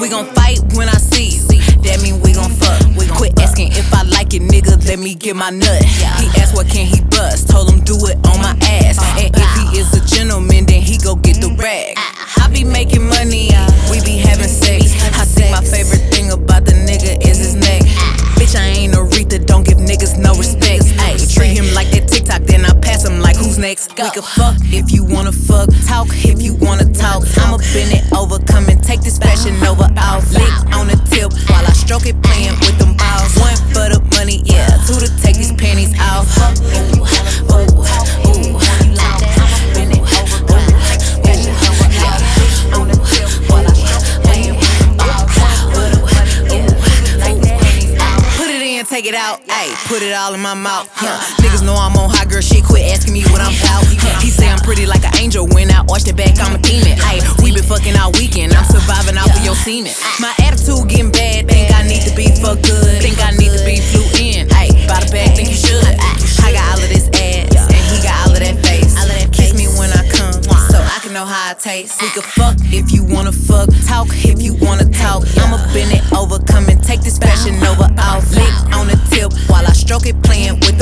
We gon' fight when I see you. That mean we gon' fuck. Quit asking if I like it, nigga. Let me get my nut. He asked what can he bust. Told him do it on my ass. And if he is a gentleman, then he go get the rag. I be making money, we be having sex. I think my favorite thing about the nigga is his neck. Bitch, I ain't Aretha, don't give niggas no respect. Ayy, treat him like that TikTok, then I pass him like who's next. We could fuck if you wanna fuck, talk if you wanna talk. Take it out. Ayy, put it all in my mouth. Huh. Niggas know I'm on hot girl shit. Quit asking me what I'm about. He say I'm pretty like an angel. When I arch the back, I'm a demon. Ayy, we been fucking all weekend. I'm surviving off of your semen. My attitude getting bad. Think I need to be for good. Think I need to be flew in. Ayy, by the bag, think you should. I got all of this ass, and he got all of that face. Kiss me when I come, so I can know how I taste. We could fuck if you wanna fuck, talk if you wanna talk. I'ma bend it over, playing with